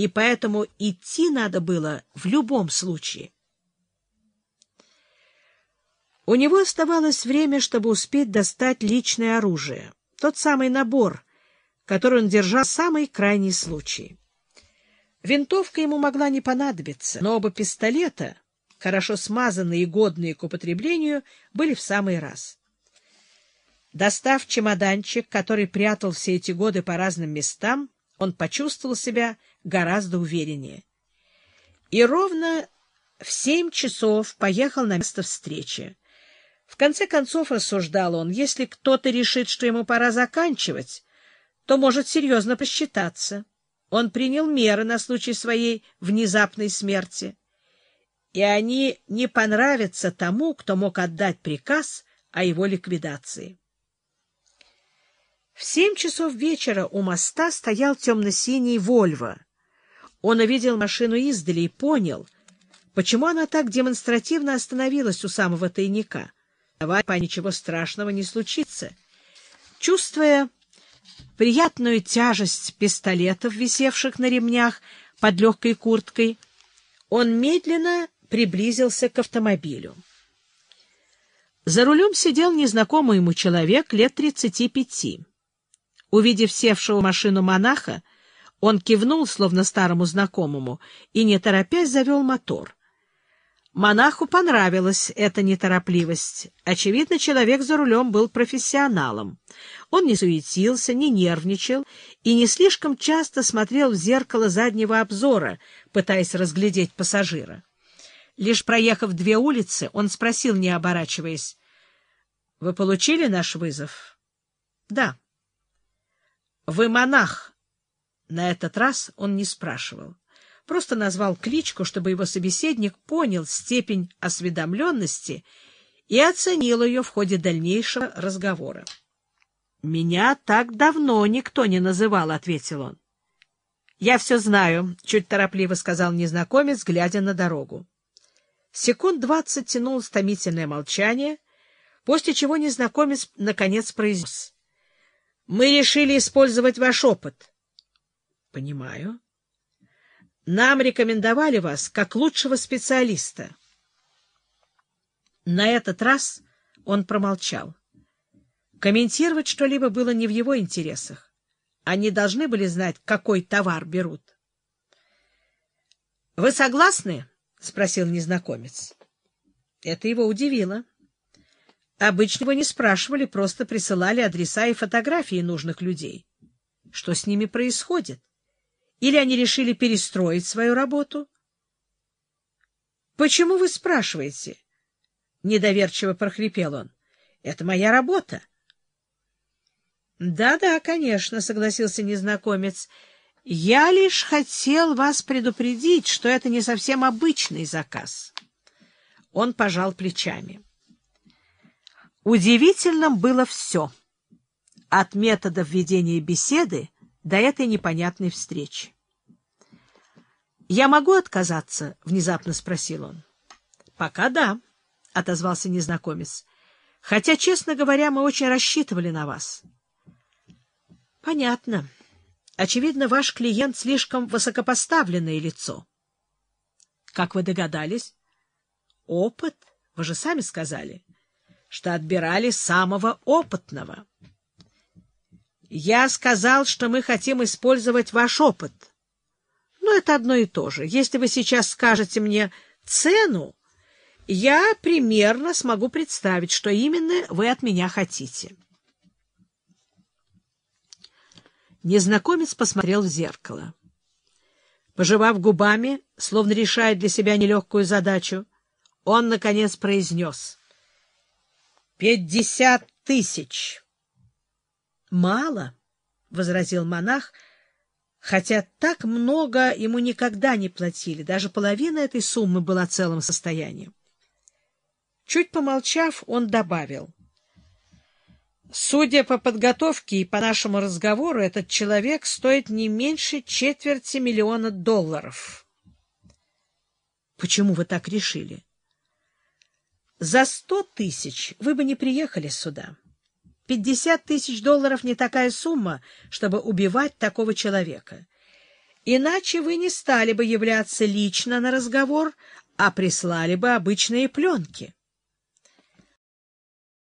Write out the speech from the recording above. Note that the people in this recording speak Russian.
и поэтому идти надо было в любом случае. У него оставалось время, чтобы успеть достать личное оружие, тот самый набор, который он держал в самый крайний случай. Винтовка ему могла не понадобиться, но оба пистолета, хорошо смазанные и годные к употреблению, были в самый раз. Достав чемоданчик, который прятал все эти годы по разным местам, он почувствовал себя гораздо увереннее. И ровно в семь часов поехал на место встречи. В конце концов, рассуждал он, если кто-то решит, что ему пора заканчивать, то может серьезно посчитаться. Он принял меры на случай своей внезапной смерти. И они не понравятся тому, кто мог отдать приказ о его ликвидации. В семь часов вечера у моста стоял темно-синий «Вольво». Он увидел машину издали и понял, почему она так демонстративно остановилась у самого тайника — Давай, по ничего страшного не случится. Чувствуя приятную тяжесть пистолетов, висевших на ремнях под легкой курткой, он медленно приблизился к автомобилю. За рулем сидел незнакомый ему человек лет тридцати пяти. Увидев севшего машину монаха, он кивнул, словно старому знакомому, и, не торопясь, завел мотор. Монаху понравилась эта неторопливость. Очевидно, человек за рулем был профессионалом. Он не суетился, не нервничал и не слишком часто смотрел в зеркало заднего обзора, пытаясь разглядеть пассажира. Лишь проехав две улицы, он спросил, не оборачиваясь, — Вы получили наш вызов? — Да. — Вы монах? На этот раз он не спрашивал просто назвал кличку, чтобы его собеседник понял степень осведомленности и оценил ее в ходе дальнейшего разговора. — Меня так давно никто не называл, — ответил он. — Я все знаю, — чуть торопливо сказал незнакомец, глядя на дорогу. Секунд двадцать тянулось томительное молчание, после чего незнакомец наконец произнес. — Мы решили использовать ваш опыт. — Понимаю. Нам рекомендовали вас как лучшего специалиста. На этот раз он промолчал. Комментировать что-либо было не в его интересах. Они должны были знать, какой товар берут. — Вы согласны? — спросил незнакомец. Это его удивило. Обычно его не спрашивали, просто присылали адреса и фотографии нужных людей. Что с ними происходит? Или они решили перестроить свою работу? — Почему вы спрашиваете? — недоверчиво прохрипел он. — Это моя работа. «Да, — Да-да, конечно, — согласился незнакомец. — Я лишь хотел вас предупредить, что это не совсем обычный заказ. Он пожал плечами. Удивительным было все. От методов ведения беседы до этой непонятной встречи. «Я могу отказаться?» — внезапно спросил он. «Пока да», — отозвался незнакомец. «Хотя, честно говоря, мы очень рассчитывали на вас». «Понятно. Очевидно, ваш клиент слишком высокопоставленное лицо». «Как вы догадались?» «Опыт. Вы же сами сказали, что отбирали самого опытного». Я сказал, что мы хотим использовать ваш опыт. Но это одно и то же. Если вы сейчас скажете мне цену, я примерно смогу представить, что именно вы от меня хотите. Незнакомец посмотрел в зеркало. Пожевав губами, словно решая для себя нелегкую задачу, он, наконец, произнес. — Пятьдесят тысяч! Мало, — возразил монах, хотя так много ему никогда не платили, даже половина этой суммы была целым состоянием. Чуть помолчав, он добавил. Судя по подготовке и по нашему разговору, этот человек стоит не меньше четверти миллиона долларов. Почему вы так решили? За сто тысяч вы бы не приехали сюда. Пятьдесят тысяч долларов не такая сумма, чтобы убивать такого человека. Иначе вы не стали бы являться лично на разговор, а прислали бы обычные пленки.